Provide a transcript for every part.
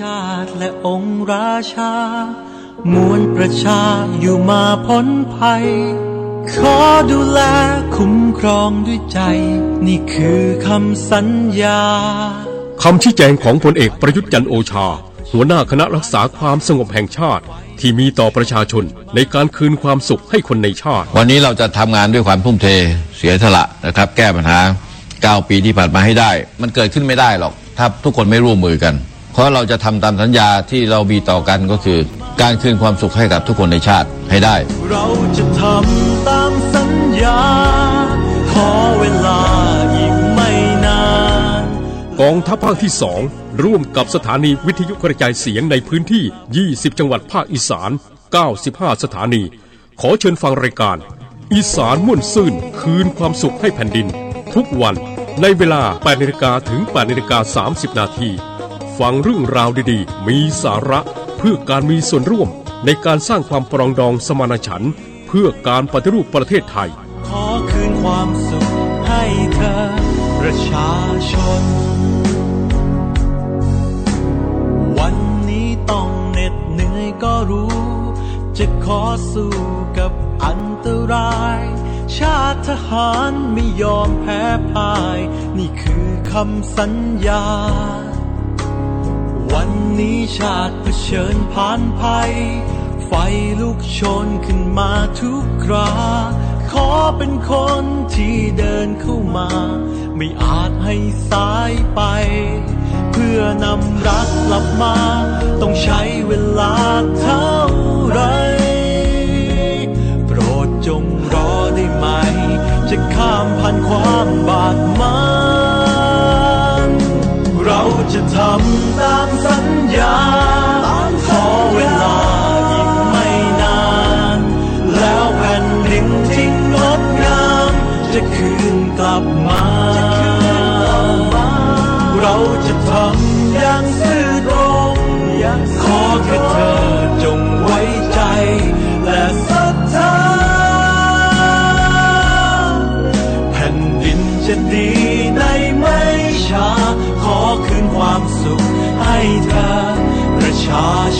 ชาติและองค์ราชามวลประชาอยู่มาพ้นภัย ขอดูแลคุ้มครองด้วยใจ นี่คือคำสัญญาคำชี้แจงของพลเอกประยุทธ์จันทร์โอชา หัวหน้าคณะรักษาความสงบแห่งชาติ ที่มีต่อประชาชนในการคืนความสุขให้คนในชาติ วันนี้เราจะทำงานด้วยความทุ่มเทเสียสละนะครับ แก้ปัญหา 9 ปีที่ผ่านมาให้ได้ มันเกิดขึ้นไม่ได้หรอก ถ้าทุกคนไม่ร่วมมือกัน เพราะเราจะทำตามสัญญาที่เรามีต่อกันก็คือ การคืนความสุขให้กับทุกคนในชาติให้ได้ เราจะทำตามสัญญา ขอเวลาอีกไม่นานกองทัพภาคที่2ร่วมกับสถานีวิทยุกระจายเสียงในพื้นที่ 20 จังหวัดภาคอีสาน 95 สถานี ขอเชิญฟังรายการ อีสานม่วนซื่นคืนความสุขให้แผ่นดิน ทุกวันในเวลา8นาฬิกาถึง8นาฬิกา30 นาที ฟังเรื่องราวดีๆ มีสาระเพื่อการมีส่วนร่วมในการสร้างความปรองดองสมานฉันท์เพื่อการปฏิรูปประเทศไทย ขอคืนความสุขให้เธอประชาชน วันนี้ต้องเหน็ดเหนื่อยก็รู้ จะขอสู้กับอันตราย ชาติทหารไม่ยอมแพ้พ่าย นี่คือคำสัญญา วันนี้ชาติเผชิญผ่านภัย ไฟลุกโชนขึ้นมาทุกครา ขอเป็นคนที่เดินเข้ามา ไม่อาจให้สายไป เพื่อนำรักกลับมา ต้องใช้เวลาเท่าไร โปรดจงรอได้ไหม จะข้ามผ่านความบาดห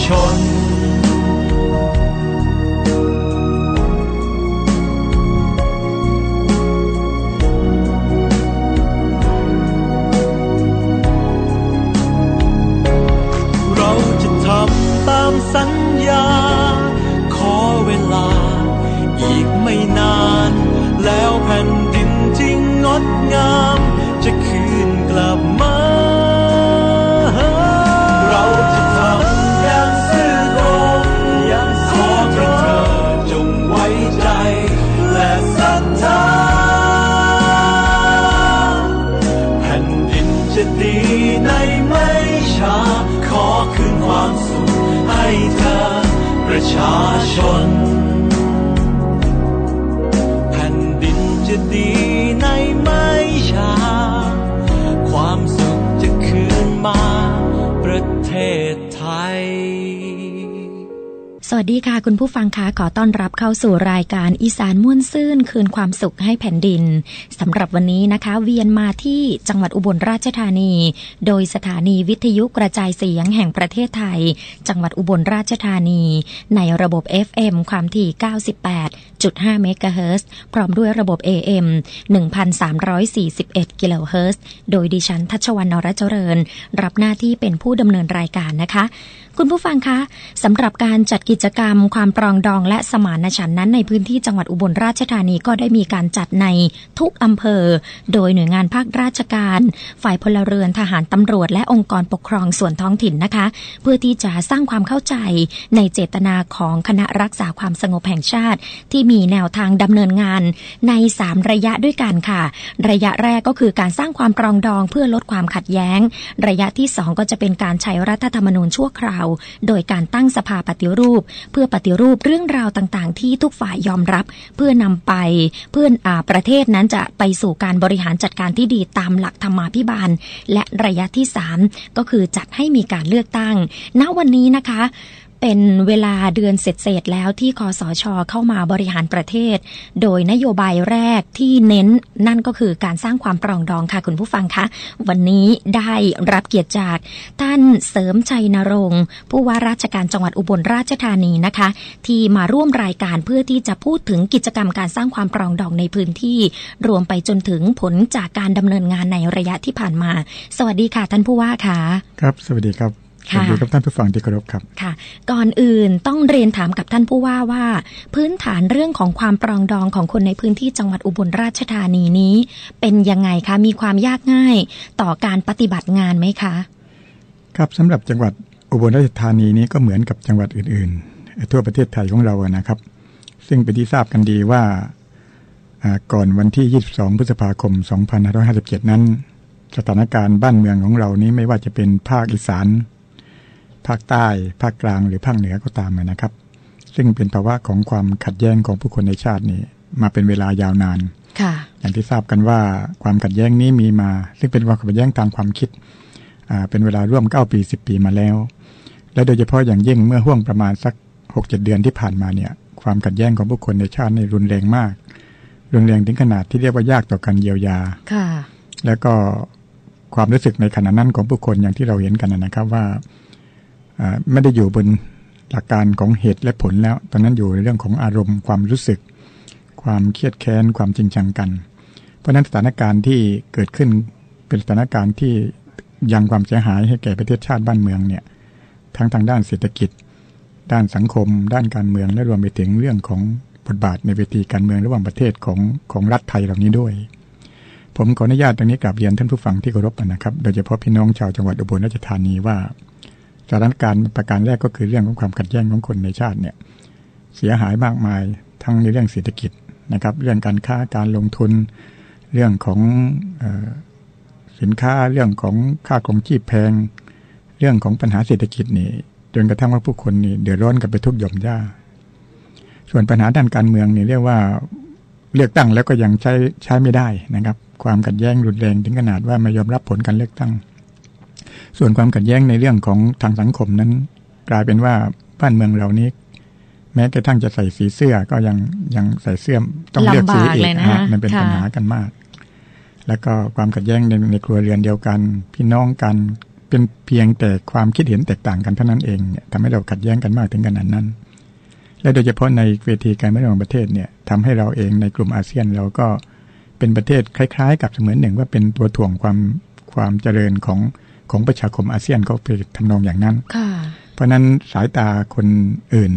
าช ณผู้ฟังคะขอต้อนรับเข้าสู่รายการอีสานม่วนซื่นคืนความสุขให้แผ่นดินสำหรับวันนี้นะคะ เวียนมาที่จังหวัดอุบลราชธานี โดยสถานีวิทยุกระจายเสียงแห่งประเทศไทย จังหวัดอุบลราชธานี ในระบบ FM ความถี่ 98.5 เมกะเฮิรตซ์พร้อมด้วยระบบ AM 1,341 กิโลเฮิรตซ์โดยดิฉันทัชวรรณนรเจริญ รับหน้าที่เป็นผู้ดำเนินรายการนะคะ คุณผู้ฟังคะสำหรับการจัดกิจกรรม ความปรองดองและสมานฉันท์นั้นในพื้นที่จังหวัดอุบลราชธานีก็ได้มีการจัดในทุกอำเภอ โดยหน่วยงานภาคราชการ ฝ่ายพลเรือนทหารตำรวจ และองค์กรปกครองส่วนท้องถิ่นนะคะ เพื่อที่จะสร้างความเข้าใจในเจตนาของคณะรักษาความสงบแห่งชาติ ที่มีแนวทางดำเนินงานใน 3 ระยะด้วยกันค่ะ ระยะแรกก็คือการสร้างความปรองดองเพื่อลดความขัดแย้ง ระยะที่ 2 ก็จะเป็นการใช้รัฐธรรมนูญชั่วคราวโดยการตั้งสภาปฏิรูป เพื่อปฏิรูปเรื่องราวต่างๆ ที่ทุกฝ่ายยอมรับ เพื่อนำไปเพื่ออาประเทศนั้นจะไปสู่การบริหารจัดการที่ดีตามหลักธรรมาภิบาล และระยะที่ 3 ก็คือจัดให้มีการเลือกตั้ง ณวันนี้นะคะ เป็นเวลาเดือนเสร็จๆแล้วที่คอสชเข้ามาบริหารประเทศ โดยนโยบายแรกที่เน้นนั่นก็คือการสร้างความปรองดองค่ะคุณผู้ฟังคะ วันนี้ได้รับเกียรติจาก ท่านเสริมชัยนรงค์ผู้ว่าราชการจังหวัดอุบลราชธานีนะคะ ที่มาร่วมรายการเพื่อที่จะพูดถึงกิจกรรมการสร้างความปรองดองในพื้นที่ รวมไปจนถึงผลจากการดำเนินงานในระยะที่ผ่านมา สวัสดีค่ะท่านผู้ว่าค่ะ ครับ สวัสดีครับ ค่ะวัสดีครับท่านผู้ฟังที่เคารพครับค่ะ ก่อนอื่นต้องเรียนถามกับท่านผู้ว่าว่า พื้นฐานเรื่องของความปรองดองของคนในพื้นที่จังหวัดอุบลราชธานีนี้ เป็นยังไงคะมีความยากง่ายต่อการปฏิบัติงานไหมคะ ครับสำหรับจังหวัดอุบลราชธานีนี้ก็เหมือนกับจังหวัดอื่น ๆ ทั่วประเทศไทยของเราอะนะครับ ซึ่งเป็นที่ทราบกันดีว่าอ่าก่อนวันที่ 22 พฤษภาคม 2557 นั้น สถานการณ์บ้านเมืองของเรานี้ไม่ว่าจะเป็นภาคอีสาน ภาคใต้ภาคกลางหรือภาคเหนือก็ตามนะครับ ซึ่งเป็นภาวะของความขัดแย้งของผู้คนในชาตินี้ มาเป็นเวลายาวนานค่ะอย่างที่ทราบกันว่าความขัดแย้งนี้มีมา ซึ่งเป็นความขัดแย้งทางความคิดอ่าเป็นเวลาร่วม 9 ปี 10 ปีมาแล้ว และโดยเฉพาะอย่างยิ่งเมื่อห่วงประมาณสัก 6-7 เดือนที่ผ่านมาเนี่ย ความขัดแย้งของผู้คนในชาติในรุนแรงมาก รุนแรงถึงขนาดที่เรียกว่ายากต่อการเยียวยาค่ะแล้วก็ความรู้สึกในขณะนั้นของผู้คนอย่างที่เราเห็นกันนะครับว่าอ่า ไม่ได้อยู่บนหลักการของเหตุและผลแล้ว ตอนนั้นอยู่ในเรื่องของอารมณ์ความรู้สึก ความเครียดแค้นความจริงจังกัน เพราะฉะนั้นสถานการณ์ที่เกิดขึ้นเป็นสถานการณ์ที่ยังความเสียหายให้แก่ประเทศชาติบ้านเมืองเนี่ยทั้งทางด้านเศรษฐกิจ ด้านสังคม ด้านการเมืองและรวมไปถึงเรื่องของบทบาทในเวทีการเมืองระหว่างประเทศของของรัฐไทยเหล่านี้ด้วย ผมขออนุญาตตรงนี้กลับเรียนท่านผู้ฟังที่เคารพนะครับ โดยเฉพาะพี่น้องชาวจังหวัดอุบลราชธานีว่า สถานการณ์ประการแรกก็คือเรื่องของความขัดแย้งของคนในชาติเนี่ยเสียหายมากมายทั้งในเรื่องเศรษฐกิจนะครับ เรื่องการค้าการลงทุน เรื่องของออสินค้าเรื่องของค่าครองชีพแพง เรื่องของปัญหาเศรษฐกิจนี่จนกระทั่งว่าผู้คนนี่เดือดร้อนกันไปทุกหย่อมย่าส่วนปัญหาด้านการเมืองนี่เรียกว่าเลือกตั้งแล้วก็ยังใช้ใช้ไม่ได้นะครับ ความขัดแย้งรุนแรงถึงขนาดว่าไม่ยอมรับผลการเลือกตั้ง ส่วนความขัดแย้งในเรื่องของทางสังคมนั้น กลายเป็นว่าบ้านเมืองเรานี้ แม้กระทั่งจะใส่สีเสื้อก็ยังยังใส่เสื้อต้องเลือกสีลำบากเอเลยกนะฮะมันเป็นค่ะปัญหากันมาก แล้วก็ความขัดแย้งในในครัวเรือนเดียวกัน พี่น้องกันเป็นเพียงแต่ความคิดเห็นแตกต่างกันเท่านั้นเองเนี่ยทำให้เราขัดแย้งกันมากถึงขนาดนั้น และโดยเฉพาะในเวทีการเมืองระหว่างประเทศเนี่ยทำให้เราเองในกลุ่มอาเซียนเราก็เป็นประเทศคล้าย ๆ กับเสมือนหนึ่งว่าเป็นตัวถ่วงความความเจริญของ ของประชาคมอาเซียนก็เป็นทำนองอย่างนั้นค่ะเพราะฉะนั้นสายตาคนอื่น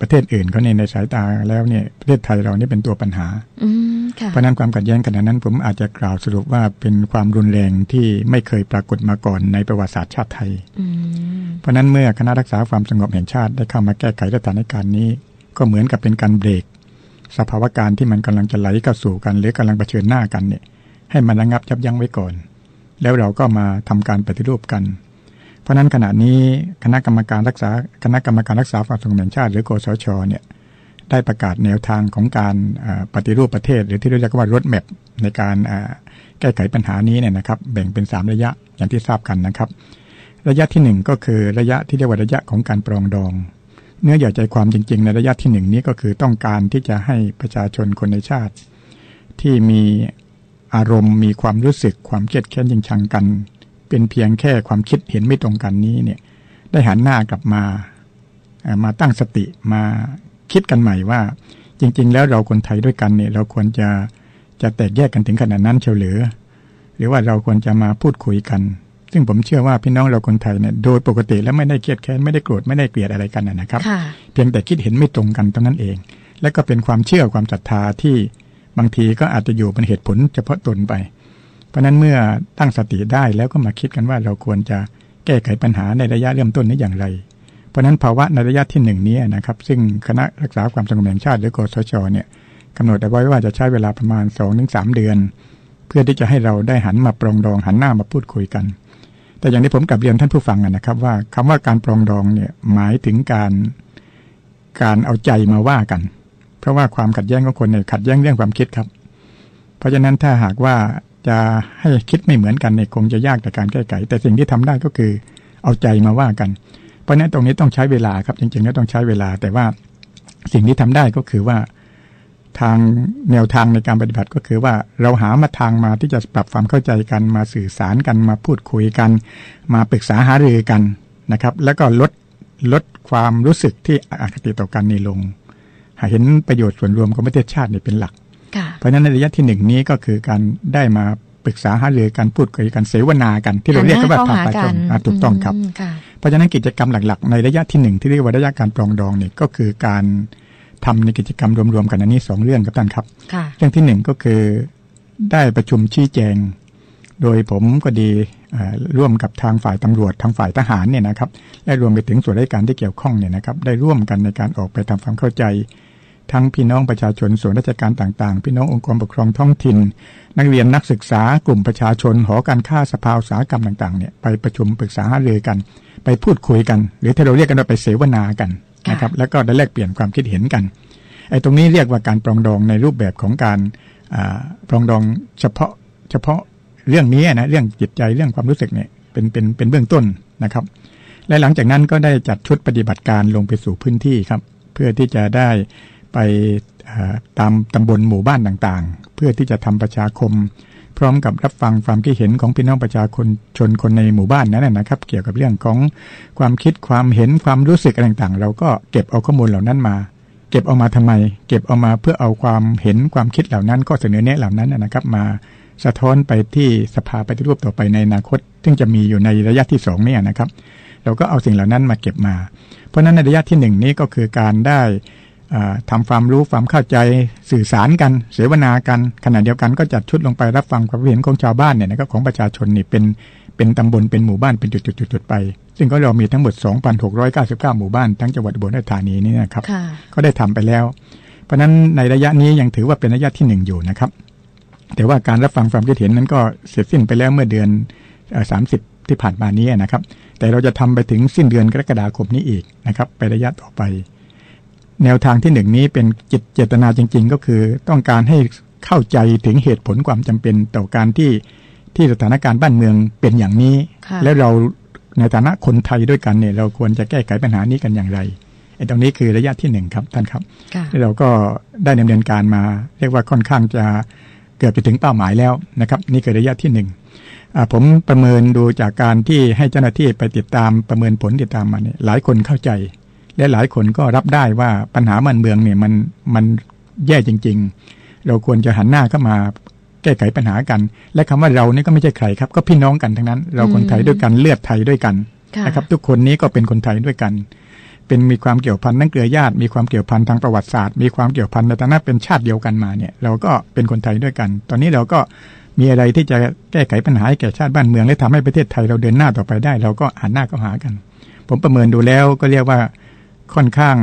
ประเทศอื่นเขาเนี่ยในสายตาแล้วเนี่ยประเทศไทยเรานี่เป็นตัวปัญหาอืมค่ะเพราะฉะนั้นความขัดแย้งขนาดนั้น ผมอาจจะกล่าวสรุปว่าเป็นความรุนแรงที่ไม่เคยปรากฏมาก่อนในประวัติศาสตร์ชาติไทยอืมเพราะฉะนั้นเมื่อคณะรักษาความสงบแห่งชาติได้เข้ามาแก้ไขสถานการณ์นี้ ก็เหมือนกับเป็นการเบรกสภาวะการที่มันกำลังจะไหลเข้าสู่กัน หรือกำลังเผชิญหน้ากันเนี่ย ให้มันระงับยับยั้งไว้ก่อน แล้วเราก็มาทำการปฏิรูปกัน เพราะนั้นขณะนี้คณะกรรมการรักษาคณะกรรมการรักษาความสงบแห่งชาติ หรือ กสชเนี่ยได้ประกาศแนวทางของการปฏิรูปประเทศ หรือที่เรียกว่ารถแมพในการแก้ไขปัญหานี้เนี่ยนะครับ แบ่งเป็น 3 ระยะอย่างที่ทราบกันนะครับ ระยะที่หนึ่งก็คือระยะที่เรียกว่าระยะของการปรองดอง เนื้อใหญ่ใจความจริง ๆ ในระยะที่หนึ่งนี้ก็คือต้องการที่จะให้ประชาชนคนในชาติ ที่มี อารมณ์มีความรู้สึกความเครียดแค้นยิงชังกัน เป็นเพียงแค่ความคิดเห็นไม่ตรงกันนี้เนี่ยได้หันหน้ากลับมาเอ่อมาตั้งสติมาคิดกันใหม่ว่า จริง ๆ แล้วเราคนไทยด้วยกันเนี่ยเราควรจะจะแตกแยกกันถึงขนาดนั้นเชียวหรือ หรือว่าเราควรจะมาพูดคุยกัน ซึ่งผมเชื่อว่าพี่น้องเราคนไทยเนี่ยโดยปกติแล้วไม่ได้เครียดแค้นไม่ได้โกรธไม่ได้เกลียดอะไรกันนะนะครับค่ะเพียงแต่คิดเห็นไม่ตรงกันเท่านั้นเอง และก็เป็นความเชื่อความศรัทธาที่ บางทีก็อาจจะอยู่เป็นเหตุผลเฉพาะตนไป เพราะนั้นเมื่อตั้งสติได้แล้วก็มาคิดกันว่าเราควรจะแก้ไขปัญหาในระยะเริ่มต้นนี้อย่างไร เพราะนั้นภาวะในระยะที่หนึ่งนี้นะครับ ซึ่งคณะรักษาความสงบแห่งชาติหรือกสชเนี่ยกำหนดเอาไว้ว่าจะใช้เวลาประมาณ2อถึงสเดือน เพื่อที่จะให้เราได้หันมาปรองดองหันหน้ามาพูดคุยกัน แต่อย่างที่ผมกลับเรียนท่านผู้ฟังนะครับ ว่าคำว่าการปรองดองเนี่ยหมายถึงการการเอาใจมาว่ากัน เพราะว่าความขัดแย้งของคนเนี่ยขัดแย้งเรื่องความคิดครับ เพราะฉะนั้นถ้าหากว่าจะให้คิดไม่เหมือนกันเนี่ยคงจะยากแต่การแก้ไข แต่สิ่งที่ทำได้ก็คือเอาใจมาว่ากัน เพราะนั้นตรงนี้ต้องใช้เวลาครับจริงๆแล้วต้องใช้เวลา แต่ว่าสิ่งที่ทำได้ก็คือว่าทางแนวทางในการปฏิบัติก็คือว่าเราหามาทางมาที่จะปรับความเข้าใจกันมาสื่อสารกันมาพูดคุยกัน มาปรึกษาหารือกันนะครับ แล้วก็ลดลดความรู้สึกที่อคติต่อกันนี่ลง เห็นประโยชน์ส่วนรวมของประเทศชาตินี่เป็นหลักค่ะเพราะฉะนั้นในระยะที่หนึ่งนี้ก็คือการได้มาปรึกษาหารือกันพูดคุยกันเสวนากันที่เราเรียกกันว่าหันหทางน้ประเข้ชมอะถูกต้องครับมค่ะเพราะฉะนั้นกิจกรรมหลักๆ ในระยะที่หนึ่งที่เรียกว่าระยะการปรองดองเนี่ยก็คือการทำในกิจกรรมรวมๆกันอันนี้สองเรื่องครับท่านครับค่ะเรื่องที่หนึ่งก็คือได้ประชุมชี้แจง โดยผมก็ดีเอ่อร่วมกับทางฝ่ายตำรวจทางฝ่ายทหารเนี่ยนะครับและรวมไปถึงส่วนราชการที่เกี่ยวข้องเนี่ยนะครับ ได้ร่วมกันในการออกไปทำความเข้าใจ ทั้งพี่น้องประชาชนส่วนราชการต่างๆ พี่น้ององค์กรปกครองท้องถิ่น นักเรียนนักศึกษากลุ่มประชาชนหอการค้าสภาอุตสาหกรรมต่างๆเนี่ยไปประชุมปรึกษาหารือกัน ไปพูดคุยกัน หรือที่เราเรียกกันว่าไปเสวนากันนะครับแล้วก็ได้แลกเปลี่ยนความคิดเห็นกันไอ้ตรงนี้เรียกว่าการปรองดองในรูปแบบของการอาปรองดองเฉพาะเฉพาะเรื่องนี้นะเรื่องจิตใจเรื่องความรู้สึกเนี่ยเป็นเป็นเป็นเบื้องต้นนะครับ และหลังจากนั้นก็ได้จัดชุดปฏิบัติการลงไปสู่พื้นที่ครับ เพื่อที่จะได้ ไปตามตำบลหมู่บ้านต่างๆ เพื่อที่จะทำประชาคม พร้อมกับรับฟังความคิดเห็นของพี่น้องประชาชนชนคนในหมู่บ้านนั้นนะครับ เกี่ยวกับเรื่องของความคิดความเห็นความรู้สึกอะไรต่างๆ เราก็เก็บเอาข้อมูลเหล่านั้นมา เก็บเอามาทำไม เก็บเอามาเพื่อเอาความเห็นความคิดเหล่านั้น ก็เสนอแนะเหล่านั้นนะครับมาสะท้อนไปที่สภาปฏิรูปต่อไปในอนาคต ซึ่งจะมีอยู่ในระยะที่สองเนี่ยนะครับ เราก็เอาสิ่งเหล่านั้นมาเก็บมา เพราะฉะนั้นในระยะที่หนึ่งนี้ก็คือการได้ ทำาความรู้ความเข้าใจสื่อสารกัน เสวนากันขณะเดียวกันก็จัดชุดลงไปรับฟังความเห็นของชาวบ้านเนี่ยนะครับของประชาชนนี่เป็นเป็นตำบลเป็นหมู่บ้านเป็นจุดๆๆๆไป ซึ่งก็เรามีทั้งหมด 2,699 หมู่บ้านทั้งจังหวัดอุบลราชธานีนี่นะครับค่ะก็ได้ทำไปแล้ว เพราะฉะนั้นในระยะนี้ยังถือว่าเป็นระยะที่หนึ่งอยู่นะครับ แต่ว่าการรับฟังความคิดเห็นนั้นก็เสร็จสิ้นไปแล้วเมื่อเดือนสามสิบที่ผ่านมานี้นะครับ แต่เราจะทำไปถึงสิ้นเดือนกรกฎาคมนี้อีกนะครับไประยะต่อไป แนวทางที่หนึ่งนี้เป็นจิตเจตนาจริง ๆ ก็คือต้องการให้เข้าใจถึงเหตุผลความจำเป็นต่อการที่ที่สถานการณ์บ้านเมืองเป็นอย่างนี้ค่ะและเราในฐานะคนไทยด้วยกันเนี่ย เราควรจะแก้ไขปัญหานี้กันอย่างไรไอ้ตรงนี้คือระยะที่หนึ่งครับท่านครับค่ะที่เราก็ได้ดำเนินการมา เรียกว่าค่อนข้างจะเกือบจะถึงเป้าหมายแล้วนะครับ นี่คือระยะที่หนึ่งอ่าผมประเมินดูจากการที่ให้เจ้าหน้าที่ไปติดตามประเมินผลติดตามมาเนี่ยหลายคนเข้าใจ และหลายคนก็รับได้ว่าปัญหามันเมืองเนี่ยมันมันแย่จริง ๆ เราควรจะหันหน้าเข้ามาแก้ไขปัญหากัน และคำว่าเรานี่ก็ไม่ใช่ใครครับ ก็พี่น้องกันทั้งนั้น เราคนไทยด้วยกันเลือดไทยด้วยกันค่ะนะครับ ทุกคนนี้ก็เป็นคนไทยด้วยกัน เป็นมีความเกี่ยวพันทั้งเครือญาติ มีความเกี่ยวพันทางประวัติศาสตร์ มีความเกี่ยวพันในฐานะเป็นชาติเดียวกันมาเนี่ย เราก็เป็นคนไทยด้วยกัน ตอนนี้เราก็มีอะไรที่จะแก้ไขปัญหาให้แก่ชาติบ้านเมืองและทำให้ประเทศไทยเราเดินหน้าต่อไปได้ เราก็หันหน้าเข้าหากัน ผมประเมินดูแล้วก็เรียกว่า ค่อนข้าง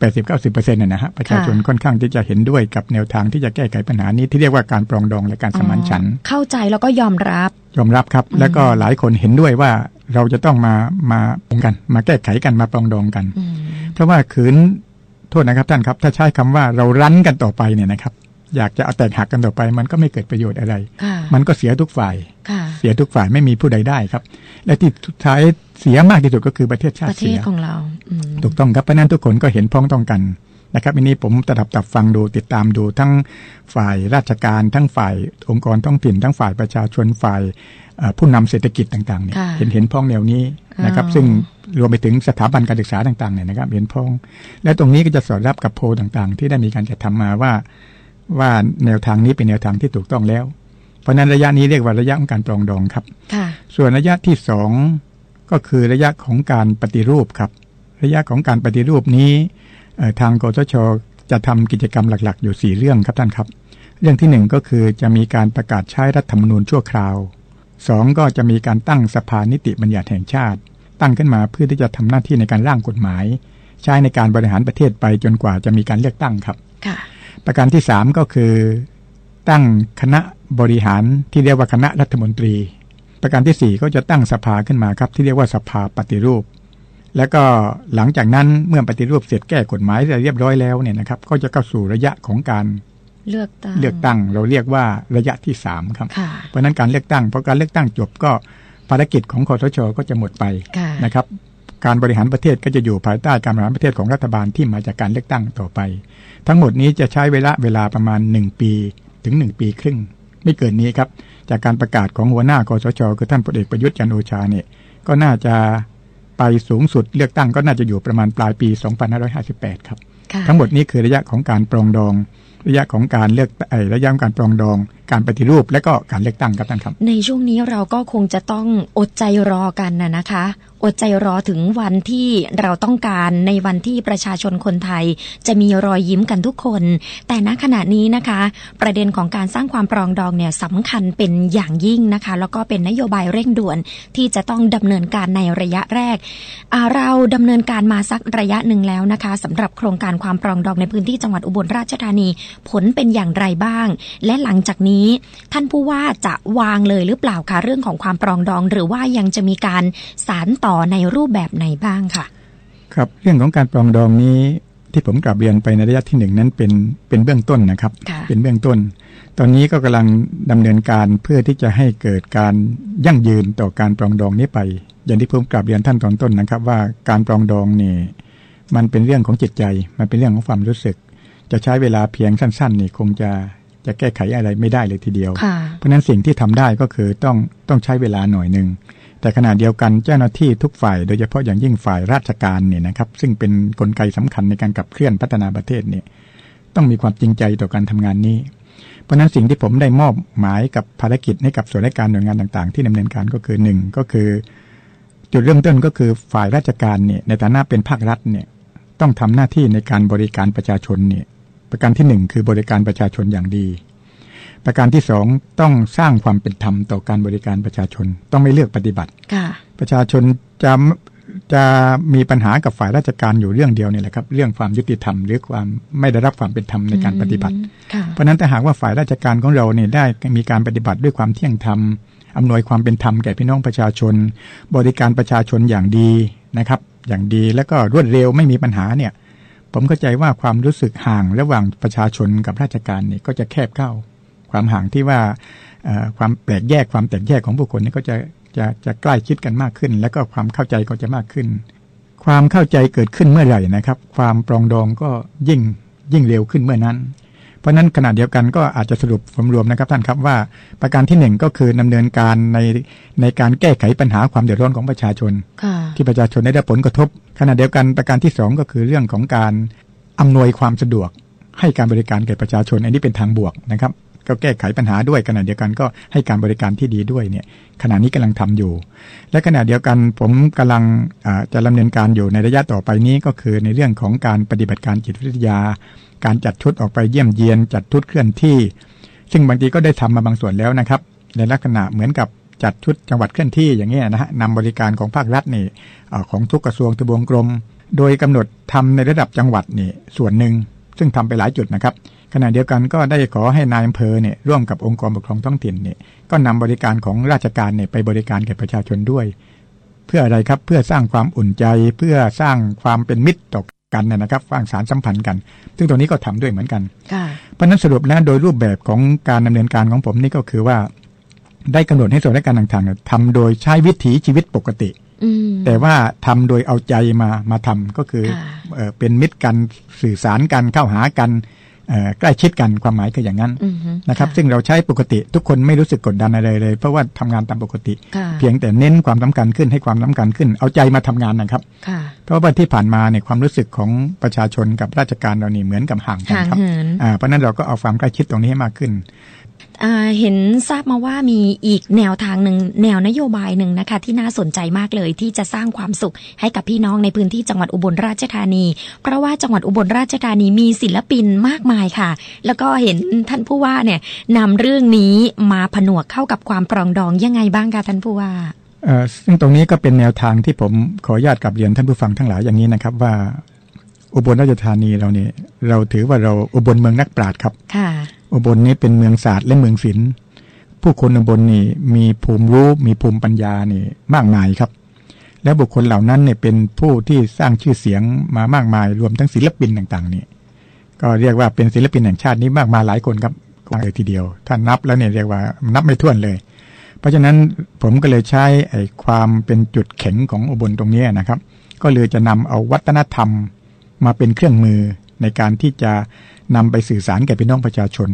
80-90%นะนะฮะประชาชนค่อนข้างที่จะเห็นด้วยกับแนวทางที่จะแก้ไขปัญหานี้ที่เรียกว่าการปรองดองและการสมานฉันท์เข้าใจแล้วก็ยอมรับ ยอมรับครับ แล้วก็หลายคนเห็นด้วยว่าเราจะต้องมามาปรงกัน มาแก้ไขกันมาปรองดองกันอืมเพราะว่าขืนโทษนะครับท่านครับ ถ้าใช้คำว่าเรารั้นกันต่อไปเนี่ยนะครับ อยากจะเอาแตกหักกันต่อไป มันก็ไม่เกิดประโยชน์อะไรค่ะมันก็เสียทุกฝ่ายค่ะเสียทุกฝ่ายไม่มีผู้ใดได้ครับ และที่สุดท้ายเสียมากที่สุดก็คือประเทศชาปติระเทเสีศยของเราอืมถูกต้องครับเพราะฉะนั้นทุกคนก็เห็นพ้องต้องกันนะครับอันนี้ผมตดับตับฟังดูติดตามดูทั้งฝ่ายราชการ ทั้งฝ่ายองค์กรท้องถิ่น ทั้งฝ่ายประชาชนฝ่ายเอ่อผู้นำเศรษฐกิจต่างๆเนี่ยค่ะเห็นเห็นพ้องแนวนี้นะครับอ๋อซึ่งรวมไปถึงสถาบันการศึกษาต่างๆเนี่ยนะครับ เห็นพ้อง และตรงนี้ก็จะสอดรับกับโพลต่างๆ ที่ได้มีการจัดทำมาว่า ว่าแนวทางนี้เป็นแนวทางที่ถูกต้องแล้ว เพราะฉะนั้นระยะนี้เรียกว่าระยะของการปรองดองครับค่ะส่วนระยะที่สองก็คือระยะของการปฏิรูปครับ ระยะของการปฏิรูปนี้เอ่อทางกสชจะทำกิจกรรมหลักๆ อยู่ 4 เรื่องครับท่านครับ เรื่องที่หนึ่งก็คือจะมีการประกาศใช้รัฐธรรมนูญชั่วคราวสองก็จะมีการตั้งสภานิติบัญญัติแห่งชาติ ตั้งขึ้นมาเพื่อที่จะทำหน้าที่ในการร่างกฎหมาย ใช้ในการบริหารประเทศไปจนกว่าจะมีการเลือกตั้งครับค่ะ ประการที่สามก็คือ ตั้งคณะบริหารที่เรียกว่าคณะรัฐมนตรี ประการที่สี่ก็จะตั้งสภาขึ้นมาครับ ที่เรียกว่าสภาปฏิรูป แล้วก็หลังจากนั้นเมื่อปฏิรูปเสร็จแก้กฎหมายเสร็จเรียบร้อยแล้วเนี่ยนะครับ ก็จะเข้าสู่ระยะของการเลือกตั้งเลือกตั้งเราเรียกว่าระยะที่สามครับค่ะเพราะฉะนั้นการเลือกตั้งพอการเลือกตั้งจบก็ภารกิจของคอสชก็จะหมดไปค่ะนะครับ การบริหารประเทศก็จะอยู่ภายใต้การบริหารประเทศของรัฐบาลที่มาจากการเลือกตั้งต่อไป ทั้งหมดนี้จะใช้เวลาเวลาประมาณ 1 ปีถึง 1 ปีครึ่ง ไม่เกินนี้ครับ จากการประกาศของหัวหน้ากสชคือท่านพลเอกประยุทธ์จันโอชาเนี่ยก็น่าจะไปสูงสุดเลือกตั้งก็น่าจะอยู่ประมาณปลายปี 2558 ครับค่ะทั้งหมดนี้คือระยะของการปรองดอง ระยะของการเลือกเอ่อระยะของการปรองดอง การปฏิรูปและก็การเลือกตั้งครับท่านครับ ในช่วงนี้เราก็คงจะต้องอดใจรอกันนะนะคะ อดใจรอถึงวันที่เราต้องการในวันที่ประชาชนคนไทย จะมีรอยยิ้มกันทุกคน แต่ณขณะนี้นะคะ ประเด็นของการสร้างความปรองดองเนี่ยสำคัญเป็นอย่างยิ่งนะคะ แล้วก็เป็นนโยบายเร่งด่วนที่จะต้องดำเนินการในระยะแรก เราดำเนินการมาสักระยะหนึ่งแล้วนะคะสำหรับโครงการความปรองดองในพื้นที่จังหวัดอุบลราชธานี ผลเป็นอย่างไรบ้าง และหลังจากนี้ท่านผู้ว่าจะวางเลยหรือเปล่าคะเรื่องของความปรองดอง หรือว่ายังจะมีการสารต่อในรูปแบบไหนบ้างค่ะ ครับเรื่องของการปรองดองนี้ที่ผมกลับเรียนไปในระยะที่หนึ่งนั้นเป็นเป็นเบื้องต้นนะครับค่ะเป็นเบื้องต้น ตอนนี้ก็กำลังดำเนินการเพื่อที่จะให้เกิดการยั่งยืนต่อการปรองดองนี้ไป อย่างที่ผมกลับเรียนท่านตอนต้นนะครับ ว่าการปรองดองนี่มันเป็นเรื่องของจิตใจ มันเป็นเรื่องของความรู้สึก จะใช้เวลาเพียงสั้น ๆ นี่คงจะ จะแก้ไขอะไรไม่ได้เลยทีเดียวค่ะเพราะฉะนั้นสิ่งที่ทำได้ก็คือต้องต้องใช้เวลาหน่อยหนึ่งแต่ขณะเดียวกันเจ้าหน้าที่ทุกฝ่าย โดยเฉพาะอย่างยิ่งฝ่ายราชการเนี่ยนะครับ ซึ่งเป็นนกลไกสำคัญในการขับเคลื่อนพัฒนาประเทศเนี่ยต้องมีความจริงใจต่อการทำงานนี้ เพราะฉะนั้นสิ่งที่ผมได้มอบหมายกับภารกิจให้กับส่วนราชการหน่วยงานต่างๆ ที่ดำเนินการก็คือหนึ่งก็คือ จุดเริ่มต้นก็คือฝ่ายราชการเนี่ยในฐานะเป็นภาครัฐเนี่ยต้องทำหน้าที่ในการบริการประชาชนเนี่ย ประการที่หนึ่งคือบริการประชาชนอย่างดี ประการที่สองต้องสร้างความเป็นธรรมต่อการบริการประชาชน ต้องไม่เลือกปฏิบัติค่ะประชาชนจะจะมีปัญหากับฝ่ายราชการอยู่เรื่องเดียวเนี่ยแหละครับ เรื่องความยุติธรรมหรือความไม่ได้รับความเป็นธรรมในการปฏิบัติค่ะเพราะฉะนั้นถ้าหากว่าฝ่ายราชการของเราเนี่ยได้มีการปฏิบัติด้วยความเที่ยงธรรมอำนวยความเป็นธรรมแก่พี่น้องประชาชน บริการประชาชนอย่างดีนะครับ อย่างดีแล้วก็รวดเร็วไม่มีปัญหาเนี่ย ผมเข้าใจว่าความรู้สึกห่างระหว่างประชาชนกับราชการเนี่ยก็จะแคบเข้า ความห่างที่ว่าความแปลกแยกความแตกแยกของบุคคลนี่ก็จะจะจะใกล้ชิดกันมากขึ้น แล้วก็ความเข้าใจก็จะมากขึ้น ความเข้าใจเกิดขึ้นเมื่อไหร่นะครับ ความปรองดองก็ยิ่งยิ่งเร็วขึ้นเมื่อนั้น เพราะนั้นขณะเดียวกันก็อาจจะสรุปรวมๆนะครับท่านครับว่าประการที่หนึ่งก็คือดำเนินการในในการแก้ไขปัญหาความเดือดร้อนของประชาชน ที่ประชาชนได้รับผลกระทบ ขณะเดียวกันประการที่สองก็คือเรื่องของการอำนวยความสะดวกให้การบริการแก่ประชาชนอันนี้เป็นทางบวกนะครับ ก็แก้ไขปัญหาด้วยขณะเดียวกันก็ให้การบริการที่ดีด้วยเนี่ยขณะนี้กำลังทำอยู่ และขณะเดียวกันผมกำลังจะดำเนินการอยู่ในระยะต่อไปนี้ก็คือในเรื่องของการปฏิบัติการจิตวิทยา การจัดชุดออกไปเยี่ยมเยียน จัดชุดเคลื่อนที่ ซึ่งบางทีก็ได้ทำมาบางส่วนแล้วนะครับ ในลักษณะเหมือนกับจัดชุดจังหวัดเคลื่อนที่อย่างเงี้ยนะฮะนำบริการของภาครัฐนี่ของทุกกระทรวงทบวงกรม โดยกำหนดทำในระดับจังหวัดนี่ส่วนหนึ่งซึ่งทำไปหลายจุดนะครับ ขณะเดียวกันก็ได้ขอให้นายอำเภอเนี่ยร่วมกับองค์กรปกครองท้องถิ่นเนี่ยก็นำบริการของราชการเนี่ยไปบริการแก่ประชาชนด้วย เพื่ออะไรครับเพื่อสร้างความอุ่นใจเพื่อสร้างความเป็นมิตรต่อกันนะนะครับสร้างสารสัมพันธ์กัน ซึ่งตรงนี้ก็ทำด้วยเหมือนกันค่ะเพราะฉะนั้นสรุปแล้วโดยรูปแบบของการดำเนินการของผมนี่ก็คือว่า ได้กำหนดให้ส่วนราชการต่างๆเนี่ยทำโดยใช้วิถีชีวิตปกติอืมแต่ว่าทำโดยเอาใจมามาทำก็คือค่ะเอ่อเป็นมิตรกันสื่อสารกันเข้าหากันเอ่อ ใกล้ชิดกันความหมายคืออย่างนั้นอืมฮึนะครับ ซึ่งเราใช้ปกติทุกคนไม่รู้สึกกดดันอะไรเลย เพราะว่าทำงานตามปกติค่ะเพียงแต่เน้นความสำคัญขึ้นให้ความสำคัญขึ้น เอาใจมาทำงานนะครับค่ะเพราะว่าที่ผ่านมาเนี่ยความรู้สึกของประชาชนกับราชการเรานี่เหมือนกับห่างกันห่างครับเหินอ่าเพราะฉะนั้นเราก็เอาความใกล้ชิดตรงนี้ให้มากขึ้นอ่า เห็นทราบมาว่ามีอีกแนวทางหนึ่งแนวนโยบายหนึ่งนะคะ ที่น่าสนใจมากเลยที่จะสร้างความสุขให้กับพี่น้องในพื้นที่จังหวัดอุบลราชธานี เพราะว่าจังหวัดอุบลราชธานีมีศิลปินมากมายค่ะ แล้วก็เห็นท่านผู้ว่าเนี่ยนำเรื่องนี้มาผนวกเข้ากับความปรองดองยังไงบ้างคะท่านผู้ว่าเอ่อซึ่งตรงนี้ก็เป็นแนวทางที่ผมขออนุญาตกลับเรียนท่านผู้ฟังทั้งหลายอย่างนี้นะครับว่าอุบลราชธานีเราเนี่ยเราถือว่าเราอุบลเมืองนักปราชญ์ครับ ค่ะ อุบลนี้เป็นเมืองศาสตร์และเมืองศิลป์ผู้คนอุบลนี่มีภูมิรู้มีภูมิปัญญานี่มากมายครับ แล้วบุคคลเหล่านั้นเนี่ยเป็นผู้ที่สร้างชื่อเสียงมามากมาย รวมทั้งศิลปินต่างๆนี่ก็เรียกว่าเป็นศิลปินแห่งชาตินี้มากมายหลายคนครับเลยทีเดียว ถ้านับแล้วเนี่ยเรียกว่านับไม่ถ้วนเลย เพราะฉะนั้นผมก็เลยใช้ไอ้ความเป็นจุดแข็งของอุบลตรงนี้นะครับ ก็เลยจะนำเอาวัฒนธรรมมาเป็นเครื่องมือ ในการที่จะนำไปสื่อสารแก่พี่น้องประชาชน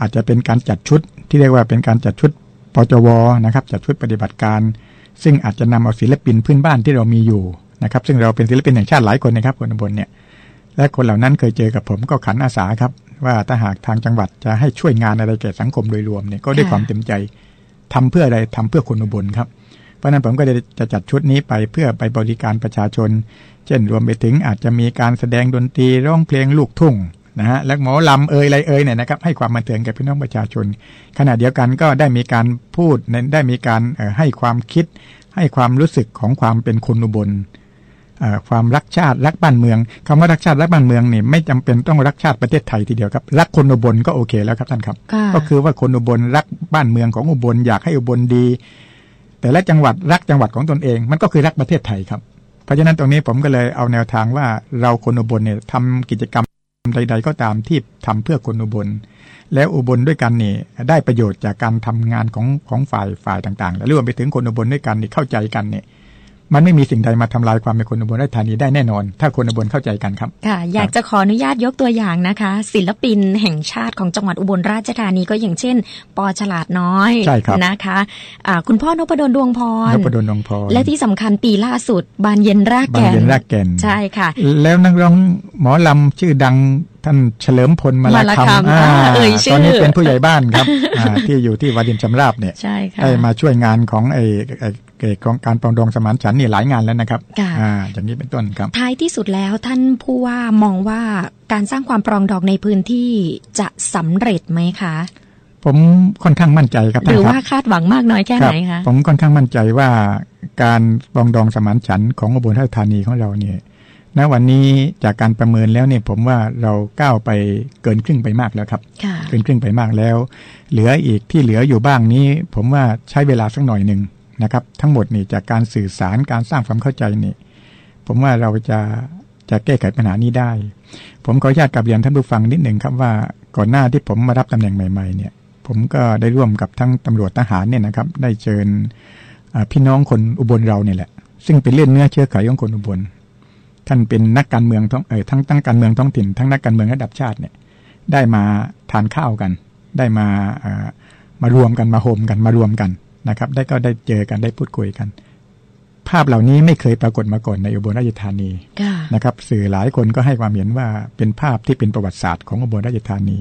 อาจจะเป็นการจัดชุดที่เรียกว่าเป็นการจัดชุดปจวนะครับจัดชุดปฏิบัติการ ซึ่งอาจจะนำเอาศิลปินพื้นบ้านที่เรามีอยู่นะครับ ซึ่งเราเป็นศิลปินแห่งชาติหลายคนนะครับคนบลเนี่ยและคนเหล่านั้นเคยเจอกับผมก็ขันอาสาครับ ว่าถ้าหากทางจังหวัดจะให้ช่วยงานอะไรแก่สังคมโดยรวมเนี่ยก็ด้วยความเต็มใจทำเพื่ออะไรทำเพื่อคนอุบลครับ เพราะนั้นผมก็จะจัดชุดนี้ไปเพื่อไปบริการประชาชน เช่นรวมไปถึงอาจจะมีการแสดงดนตรีร้องเพลงลูกทุ่งนะฮะและหมอลำเอ่ยอะไรเอ่ยเนี่ยนะครับให้ความบันเทิงแก่พี่น้องประชาชน ขณะเดียวกันก็ได้มีการพูดได้มีการให้ความคิด ให้ความรู้สึกของความเป็นคนอุบลความรักชาติรักบ้านเมืองคำว่ารักชาติรักบ้านเมืองนี่ไม่จำเป็นต้องรักชาติประเทศไทยทีเดียวครับ รักคนอุบลก็โอเคแล้วครับท่านครับ ก็คือว่าคนอุบลรักบ้านเมืองของอุบลอยากให้อุบลดี แต่ละจังหวัดรักจังหวัดของตนเอง มันก็คือรักประเทศไทยครับ เพราะฉะนั้นตรงนี้ผมก็เลยเอาแนวทางว่าเราคนอุบลเนี่ยทำกิจกรรมใด ๆ ก็ตามที่ทำเพื่อคนอุบล แล้วอุบลด้วยกันนี่ได้ประโยชน์จากการทำงานของของฝ่ายฝ่ายต่างๆ และรวมไปถึงคนอุบลด้วยกันนี่เข้าใจกันเนี่ย มันไม่มีสิ่งใดมาทำลายความเป็นคนอุบลราชธานีได้แน่นอน ถ้าคนอุบลเข้าใจกันครับ ค่ะ อยากจะขออนุญาตยกตัวอย่างนะคะ ศิลปินแห่งชาติของจังหวัดอุบลราชธานีก็อย่างเช่น ปอฉลาดน้อยใช่ครับนะคะะคุณพ่อนพดลดวงพรนพดลดวงพรและที่สำคัญปีล่าสุด บานเย็นรากแก่นบานเย็นรากแก่นใช่ค่ะ แล้วนักร้องหมอลำชื่อดังท่านเฉลิมพลมาลาคำตอนนี้เป็นผู้ใหญ่บ้านครับที่อยู่ที่วาดินจำราบเนี่ยใช่ค่ะมาช่วยงานของไอ้ เกิดของการปรองดองสมานฉันนี่หลายงานแล้วนะครับอ่าอย่างนี้เป็นต้นครับ ท้ายที่สุดแล้วท่านผู้ว่ามองว่าการสร้างความปรองดองในพื้นที่จะสำเร็จไหมคะผมค่อนข้างมั่นใจครับหรือว่าคาดหวังมากน้อยแค่ไหนคะผมค่อนข้างมั่นใจว่าการปรองดองสมานฉันของอุบลราชธานีของเราเนี่ยณวันนี้จากการประเมินแล้วเนี่ยผมว่าเราก้าวไปเกินครึ่งไปมากแล้วครับ เกินครึ่งไปมากแล้ว เหลืออีกที่เหลืออยู่บ้างนี้ ผมว่าใช้เวลาสักหน่อยหนึ่ง นะครับ ทั้งหมดนี่จากการสื่อสารการสร้างความเข้าใจนี่ ผมว่าเราจะจะแก้ไขปัญหานี้ได้ ผมขออนุญาตกับเรียนท่านผู้ฟังนิดหนึ่งครับว่าก่อนหน้าที่ผมมารับตำแหน่งใหม่ๆเนี่ย ผมก็ได้ร่วมกับทั้งตำรวจทหารเนี่ยนะครับ ได้เชิญพี่น้องคนอุบลเราเนี่ยแหละ ซึ่งเป็นเล่นเนื้อเชื้อไขของคนอุบล ท่านเป็นนักการเมืองท้องเออทั้งตั้งการเมืองท้องถิ่นทั้งนักการเมืองระดับชาติเนี่ย ได้มาทานข้าวกัน ได้มามารวมกันมาโฮมกันมารวมกัน นะครับ ได้ก็ได้เจอกันได้พูดคุยกัน ภาพเหล่านี้ไม่เคยปรากฏมาก่อนในอุบลราชธานีนะครับ สื่อหลายคนก็ให้ความเห็นว่าเป็นภาพที่เป็นประวัติศาสตร์ของอุบลราชธานี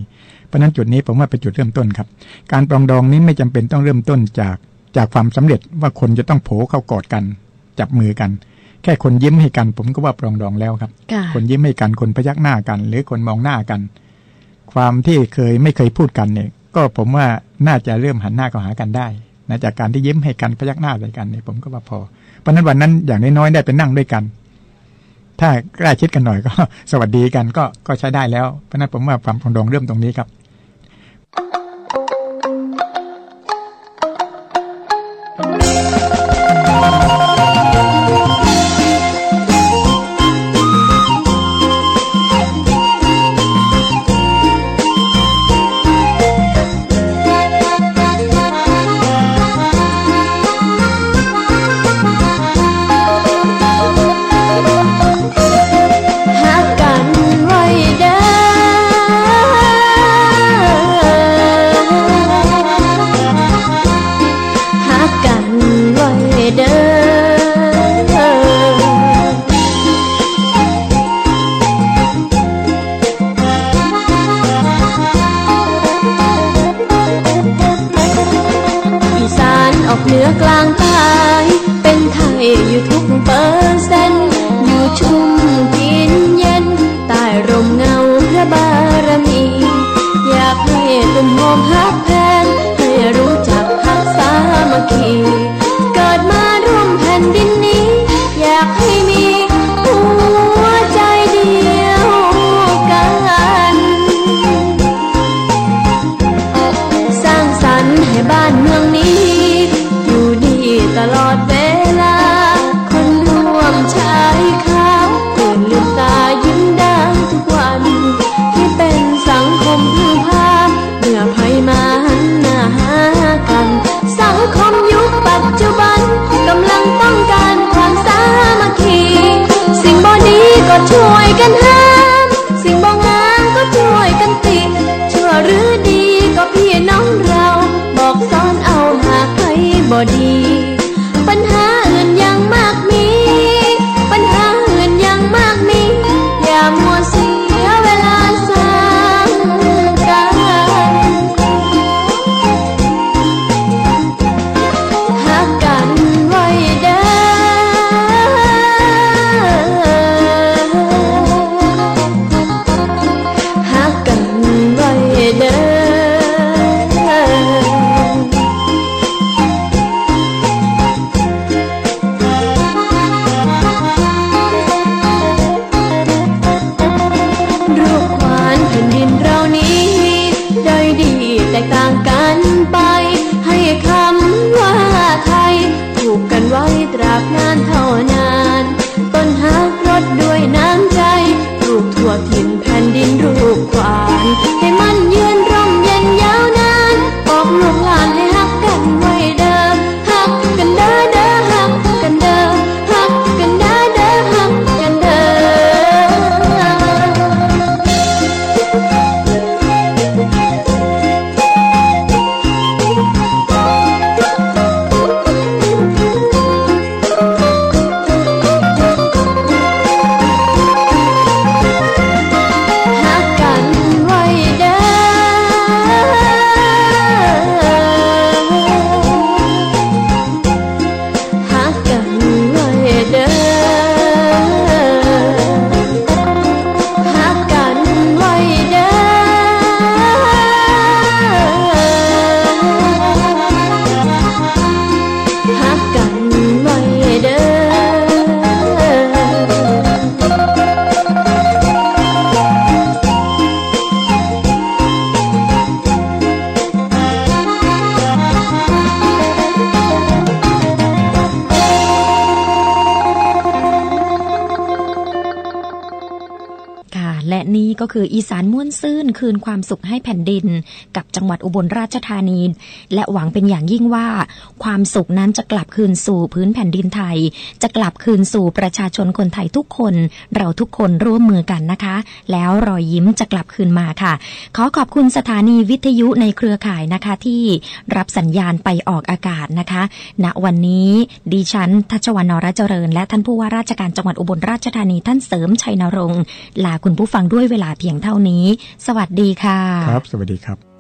เพราะนั้นจุดนี้ผมว่าเป็นจุดเริ่มต้นครับ การปรองดองนี้ไม่จำเป็นต้องเริ่มต้นจากจากความสำเร็จว่าคนจะต้องโผเข้ากอดกัน จับมือกัน แค่คนยิ้มให้กัน ผมก็ว่าปรองดองแล้วครับ คนยิ้มให้กันคนพยักหน้ากัน หรือคนมองหน้ากัน ความที่เคยไม่เคยพูดกันเนี่ยก็ผมว่าน่าจะเริ่มหันหน้าเข้าหากันได้ นะจากการที่ยิ้มให้กันพยักหน้าใส่กันเนี่ยผมก็ว่าพอ เพราะนั้นวันนั้นอย่างน้อยๆได้ไปนั่งด้วยกัน ถ้าใกล้ชิดกันหน่อยก็สวัสดีกันก็ก็ใช้ได้แล้วเพราะนั้นผมว่าความปรองดองเริ่มตรงนี้ครับ คืออีสานม่วนซื่นคืนความสุขให้แผ่นดิน กับ จังหวัดอุบลราชธานี และหวังเป็นอย่างยิ่งว่า ความสุขนั้นจะกลับคืนสู่พื้นแผ่นดินไทย จะกลับคืนสู่ประชาชนคนไทยทุกคน เราทุกคนร่วมมือกันนะคะ แล้วรอยยิ้มจะกลับคืนมาค่ะ ขอขอบคุณสถานีวิทยุในเครือข่ายนะคะที่รับสัญญาณไปออกอากาศนะคะ ณวันนี้ดิฉันทัชวันนรเจริญ และท่านผู้ว่าราชการจังหวัดอุบลราชธานีท่านเสริมชัยนรงค์ลาคุณผู้ฟังด้วยเวลาเพียงเท่านี้ สวัสดีค่ะ ครับ สวัสดีครับ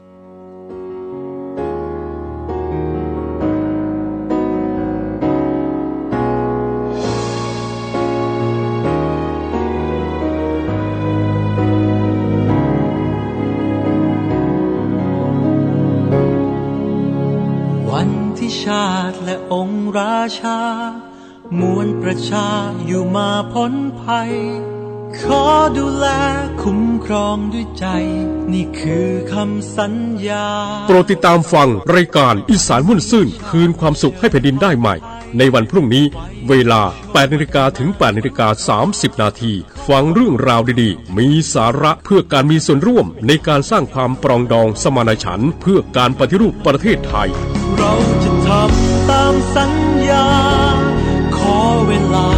ชา มวลประชาอยู่มาพ้นภัย ขอดูแลคุ้มครองด้วยใจ นี่คือคำสัญญา โปรดติดตามฟังรายการอีสานมุ่นซื่น คืนความสุขให้แผ่นดินได้ใหม่ ในวันพรุ่งนี้เวลา 8นาฬิกาถึง 8นาฬิกา30 นาที ฟังเรื่องราวดีๆ มีสาระเพื่อการมีส่วนร่วมในการสร้างความปรองดองสมานฉันท์เพื่อการปฏิรูปประเทศไทย เราจะทำตามสัญญา ขอเวลา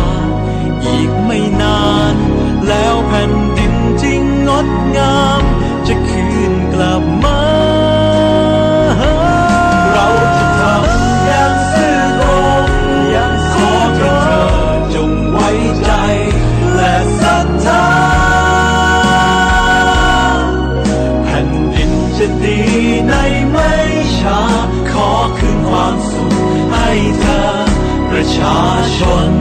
อีกไม่นาน แล้วแผ่นดินที่งดงาม จะคืนาชน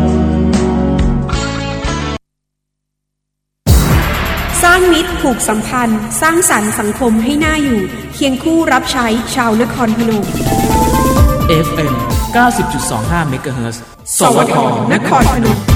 สร้างมิตรผูกสัมพันธ์ สร้างสรรค์สังคมให้น่าอยู่ เคียงคู่รับใช้ชาวนครพนม FM 90.25เมกะเฮิรตซ์สวทนครพนม